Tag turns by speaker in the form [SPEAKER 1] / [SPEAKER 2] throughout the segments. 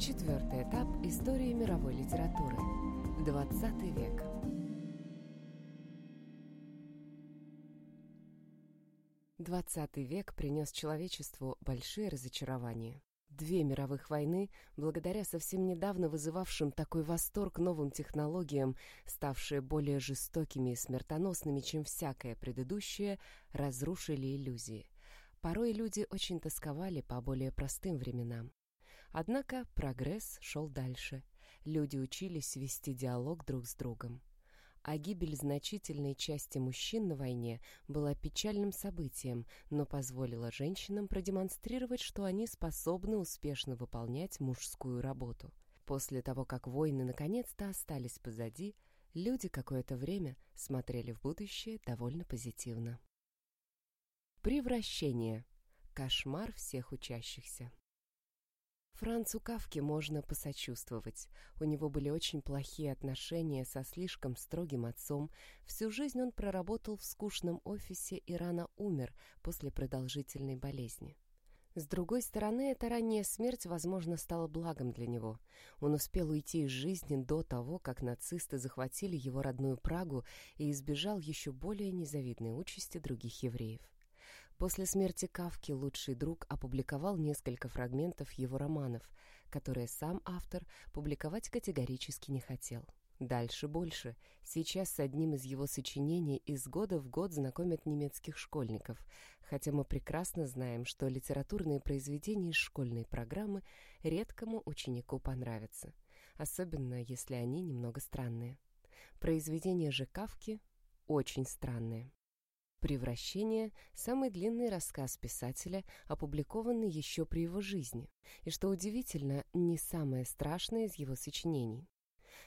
[SPEAKER 1] Четвертый этап истории мировой литературы. 20 век. Двадцатый век принес человечеству большие разочарования. Две мировых войны, благодаря совсем недавно вызывавшим такой восторг новым технологиям, ставшие более жестокими и смертоносными, чем всякое предыдущее, разрушили иллюзии. Порой люди очень тосковали по более простым временам. Однако прогресс шел дальше. Люди учились вести диалог друг с другом а гибель значительной части мужчин на войне была печальным событием, но позволила женщинам продемонстрировать, что они способны успешно выполнять мужскую работу. После того, как войны наконец-то остались позади, люди какое-то время смотрели в будущее довольно позитивно. Превращение. Кошмар всех учащихся. Францу Кавке можно посочувствовать. У него были очень плохие отношения со слишком строгим отцом. Всю жизнь он проработал в скучном офисе и рано умер после продолжительной болезни. С другой стороны, эта ранняя смерть, возможно, стала благом для него. Он успел уйти из жизни до того, как нацисты захватили его родную Прагу и избежал еще более незавидной участи других евреев. После смерти Кавки лучший друг опубликовал несколько фрагментов его романов, которые сам автор публиковать категорически не хотел. Дальше больше. Сейчас с одним из его сочинений из года в год знакомят немецких школьников, хотя мы прекрасно знаем, что литературные произведения из школьной программы редкому ученику понравятся, особенно если они немного странные. Произведения же Кавки очень странные. «Превращение» — самый длинный рассказ писателя, опубликованный еще при его жизни, и, что удивительно, не самое страшное из его сочинений.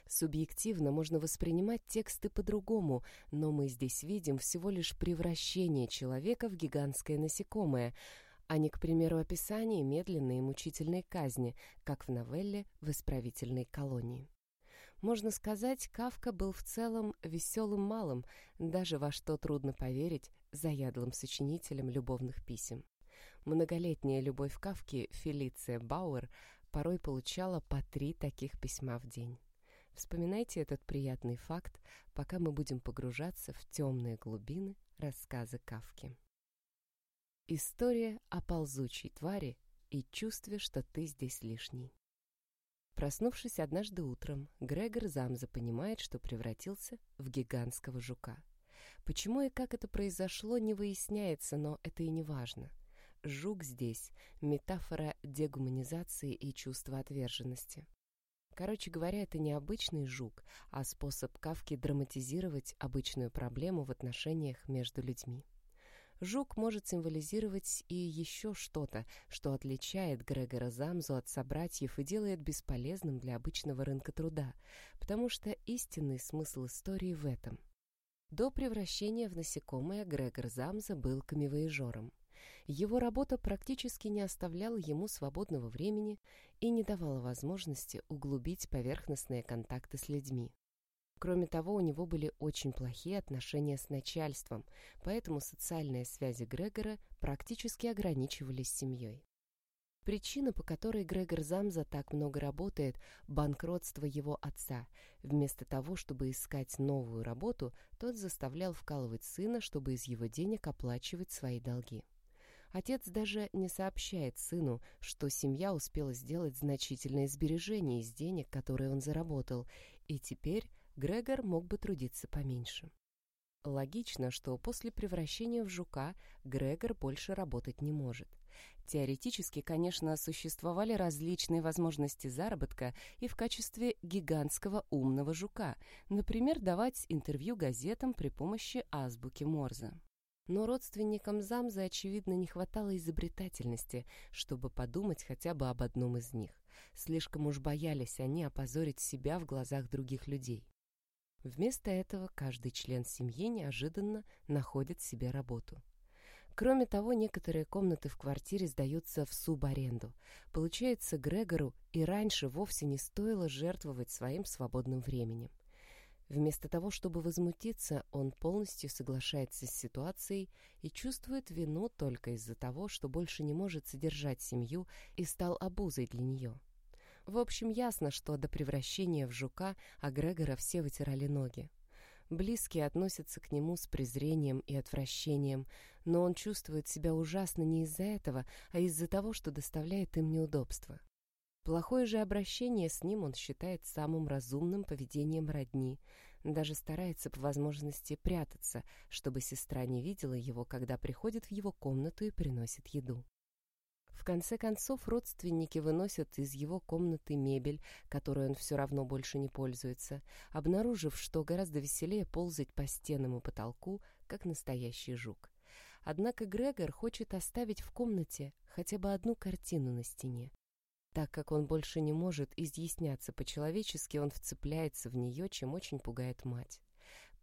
[SPEAKER 1] Субъективно можно воспринимать тексты по-другому, но мы здесь видим всего лишь превращение человека в гигантское насекомое, а не, к примеру, описание медленной и мучительной казни, как в новелле «В исправительной колонии». Можно сказать, Кавка был в целом веселым малым, даже во что трудно поверить, заядлым сочинителем любовных писем. Многолетняя любовь Кавки, Фелиция Бауэр, порой получала по три таких письма в день. Вспоминайте этот приятный факт, пока мы будем погружаться в темные глубины рассказа Кавки. История о ползучей твари и чувстве, что ты здесь лишний. Проснувшись однажды утром, Грегор Замза понимает, что превратился в гигантского жука. Почему и как это произошло, не выясняется, но это и не важно. Жук здесь — метафора дегуманизации и чувства отверженности. Короче говоря, это не обычный жук, а способ Кавки драматизировать обычную проблему в отношениях между людьми. Жук может символизировать и еще что-то, что отличает Грегора Замзу от собратьев и делает бесполезным для обычного рынка труда, потому что истинный смысл истории в этом. До превращения в насекомое Грегор Замза был камевоежором. Его работа практически не оставляла ему свободного времени и не давала возможности углубить поверхностные контакты с людьми. Кроме того, у него были очень плохие отношения с начальством, поэтому социальные связи Грегора практически ограничивались семьей. Причина, по которой Грегор Замза так много работает – банкротство его отца. Вместо того, чтобы искать новую работу, тот заставлял вкалывать сына, чтобы из его денег оплачивать свои долги. Отец даже не сообщает сыну, что семья успела сделать значительное сбережение из денег, которые он заработал, и теперь Грегор мог бы трудиться поменьше. Логично, что после превращения в жука Грегор больше работать не может. Теоретически, конечно, существовали различные возможности заработка и в качестве гигантского умного жука, например, давать интервью газетам при помощи азбуки Морзе. Но родственникам Замза, очевидно, не хватало изобретательности, чтобы подумать хотя бы об одном из них. Слишком уж боялись они опозорить себя в глазах других людей. Вместо этого каждый член семьи неожиданно находит себе работу. Кроме того, некоторые комнаты в квартире сдаются в субаренду. Получается, Грегору и раньше вовсе не стоило жертвовать своим свободным временем. Вместо того, чтобы возмутиться, он полностью соглашается с ситуацией и чувствует вину только из-за того, что больше не может содержать семью и стал обузой для нее. В общем, ясно, что до превращения в жука Агрегора все вытирали ноги. Близкие относятся к нему с презрением и отвращением, но он чувствует себя ужасно не из-за этого, а из-за того, что доставляет им неудобства. Плохое же обращение с ним он считает самым разумным поведением родни, даже старается по возможности прятаться, чтобы сестра не видела его, когда приходит в его комнату и приносит еду. В конце концов, родственники выносят из его комнаты мебель, которой он все равно больше не пользуется, обнаружив, что гораздо веселее ползать по стенам и потолку, как настоящий жук. Однако Грегор хочет оставить в комнате хотя бы одну картину на стене. Так как он больше не может изъясняться по-человечески, он вцепляется в нее, чем очень пугает мать.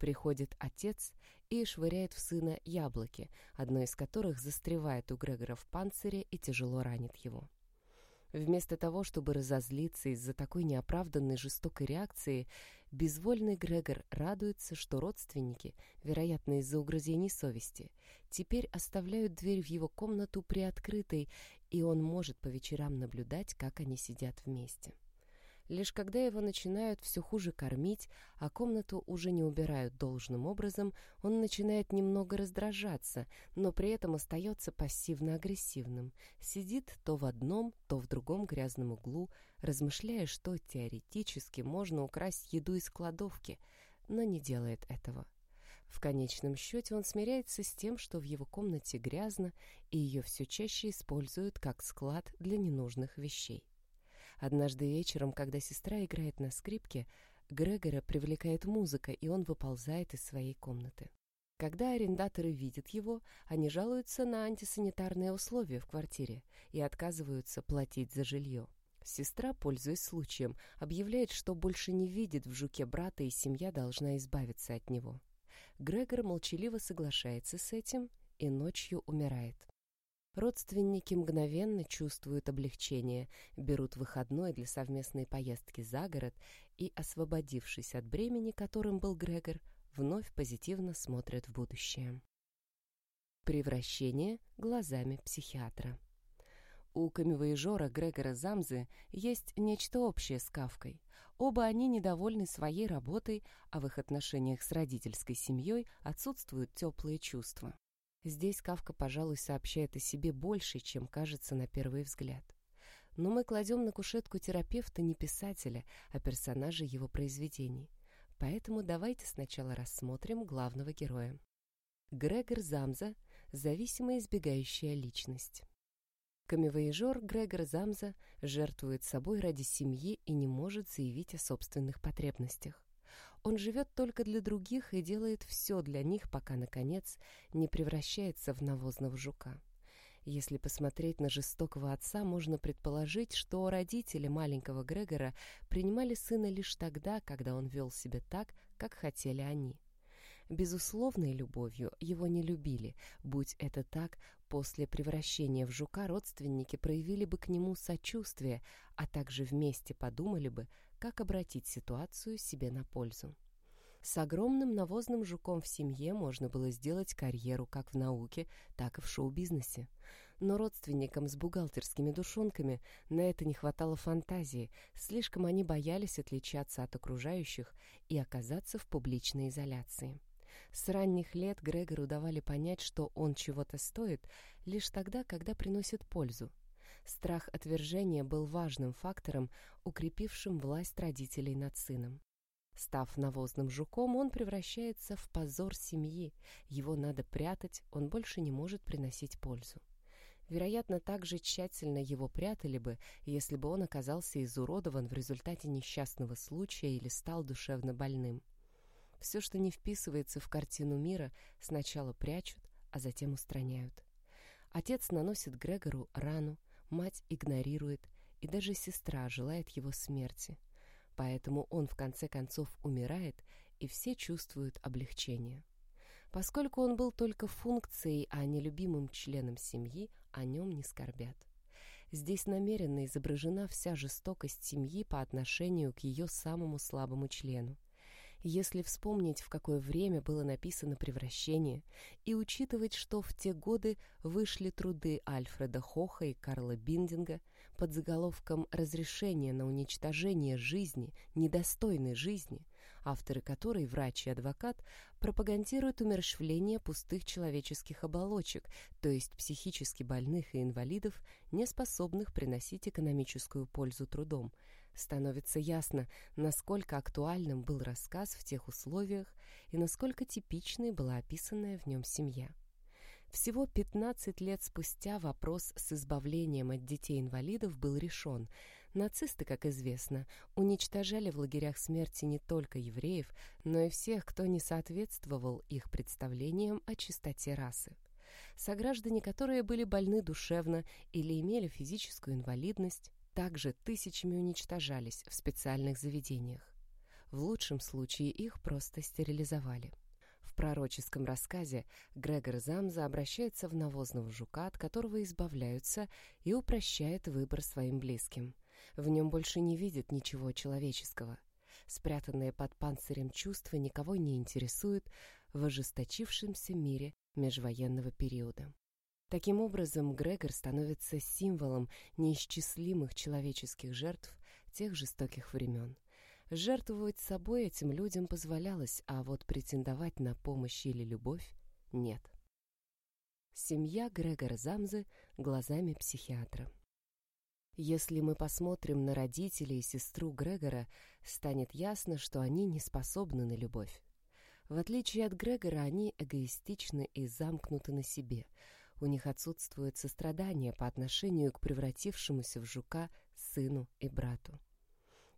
[SPEAKER 1] Приходит отец и швыряет в сына яблоки, одно из которых застревает у Грегора в панцире и тяжело ранит его. Вместо того, чтобы разозлиться из-за такой неоправданной жестокой реакции, безвольный Грегор радуется, что родственники, вероятно из-за угрызений совести, теперь оставляют дверь в его комнату приоткрытой, и он может по вечерам наблюдать, как они сидят вместе. Лишь когда его начинают все хуже кормить, а комнату уже не убирают должным образом, он начинает немного раздражаться, но при этом остается пассивно-агрессивным. Сидит то в одном, то в другом грязном углу, размышляя, что теоретически можно украсть еду из кладовки, но не делает этого. В конечном счете он смиряется с тем, что в его комнате грязно, и ее все чаще используют как склад для ненужных вещей. Однажды вечером, когда сестра играет на скрипке, Грегора привлекает музыка, и он выползает из своей комнаты. Когда арендаторы видят его, они жалуются на антисанитарные условия в квартире и отказываются платить за жилье. Сестра, пользуясь случаем, объявляет, что больше не видит в жуке брата, и семья должна избавиться от него. Грегор молчаливо соглашается с этим и ночью умирает. Родственники мгновенно чувствуют облегчение, берут выходной для совместной поездки за город и, освободившись от бремени, которым был Грегор, вновь позитивно смотрят в будущее. Превращение глазами психиатра. У камевоежора Грегора Замзы есть нечто общее с Кавкой. Оба они недовольны своей работой, а в их отношениях с родительской семьей отсутствуют теплые чувства. Здесь Кавка, пожалуй, сообщает о себе больше, чем кажется на первый взгляд. Но мы кладем на кушетку терапевта не писателя, а персонажа его произведений. Поэтому давайте сначала рассмотрим главного героя. Грегор Замза – зависимо избегающая личность. Камевоежор Грегор Замза жертвует собой ради семьи и не может заявить о собственных потребностях. Он живет только для других и делает все для них, пока, наконец, не превращается в навозного жука. Если посмотреть на жестокого отца, можно предположить, что родители маленького Грегора принимали сына лишь тогда, когда он вел себя так, как хотели они. Безусловной любовью его не любили. Будь это так, после превращения в жука родственники проявили бы к нему сочувствие, а также вместе подумали бы, как обратить ситуацию себе на пользу. С огромным навозным жуком в семье можно было сделать карьеру как в науке, так и в шоу-бизнесе. Но родственникам с бухгалтерскими душонками на это не хватало фантазии, слишком они боялись отличаться от окружающих и оказаться в публичной изоляции. С ранних лет Грегору давали понять, что он чего-то стоит, лишь тогда, когда приносит пользу. Страх отвержения был важным фактором, укрепившим власть родителей над сыном. Став навозным жуком, он превращается в позор семьи. Его надо прятать, он больше не может приносить пользу. Вероятно, так же тщательно его прятали бы, если бы он оказался изуродован в результате несчастного случая или стал душевно больным. Все, что не вписывается в картину мира, сначала прячут, а затем устраняют. Отец наносит Грегору рану, мать игнорирует, и даже сестра желает его смерти. Поэтому он в конце концов умирает, и все чувствуют облегчение. Поскольку он был только функцией, а не любимым членом семьи, о нем не скорбят. Здесь намеренно изображена вся жестокость семьи по отношению к ее самому слабому члену. Если вспомнить, в какое время было написано «Превращение», и учитывать, что в те годы вышли труды Альфреда Хоха и Карла Биндинга под заголовком «Разрешение на уничтожение жизни, недостойной жизни», авторы которой, врач и адвокат, пропагандируют умерщвление пустых человеческих оболочек, то есть психически больных и инвалидов, не способных приносить экономическую пользу трудом – становится ясно, насколько актуальным был рассказ в тех условиях и насколько типичной была описанная в нем семья. Всего 15 лет спустя вопрос с избавлением от детей-инвалидов был решен. Нацисты, как известно, уничтожали в лагерях смерти не только евреев, но и всех, кто не соответствовал их представлениям о чистоте расы. Сограждане, которые были больны душевно или имели физическую инвалидность, также тысячами уничтожались в специальных заведениях. В лучшем случае их просто стерилизовали. В пророческом рассказе Грегор Замза обращается в навозного жука, от которого избавляются, и упрощает выбор своим близким. В нем больше не видит ничего человеческого. Спрятанные под панцирем чувства никого не интересуют в ожесточившемся мире межвоенного периода. Таким образом, Грегор становится символом неисчислимых человеческих жертв тех жестоких времен. Жертвовать собой этим людям позволялось, а вот претендовать на помощь или любовь — нет. Семья Грегора Замзы глазами психиатра. Если мы посмотрим на родителей и сестру Грегора, станет ясно, что они не способны на любовь. В отличие от Грегора, они эгоистичны и замкнуты на себе — у них отсутствует сострадание по отношению к превратившемуся в жука сыну и брату.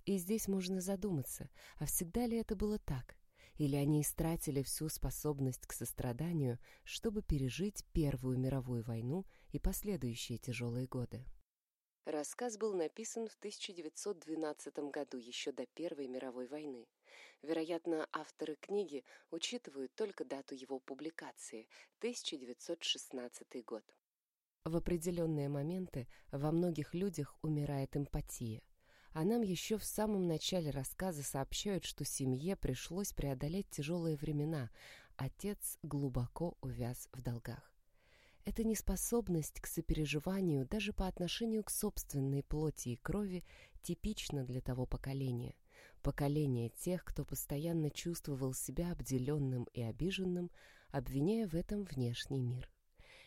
[SPEAKER 1] И здесь можно задуматься, а всегда ли это было так? Или они истратили всю способность к состраданию, чтобы пережить Первую мировую войну и последующие тяжелые годы? Рассказ был написан в 1912 году, еще до Первой мировой войны. Вероятно, авторы книги учитывают только дату его публикации – 1916 год. В определенные моменты во многих людях умирает эмпатия. А нам еще в самом начале рассказа сообщают, что семье пришлось преодолеть тяжелые времена. Отец глубоко увяз в долгах. Эта неспособность к сопереживанию даже по отношению к собственной плоти и крови типична для того поколения поколение тех, кто постоянно чувствовал себя обделенным и обиженным, обвиняя в этом внешний мир.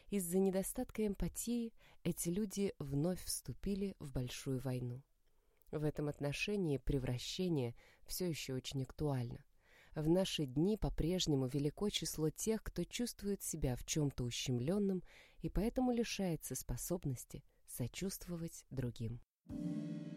[SPEAKER 1] Из-за недостатка эмпатии эти люди вновь вступили в большую войну. В этом отношении превращение все еще очень актуально. В наши дни по-прежнему велико число тех, кто чувствует себя в чем-то ущемленным и поэтому лишается способности сочувствовать другим. Thank you.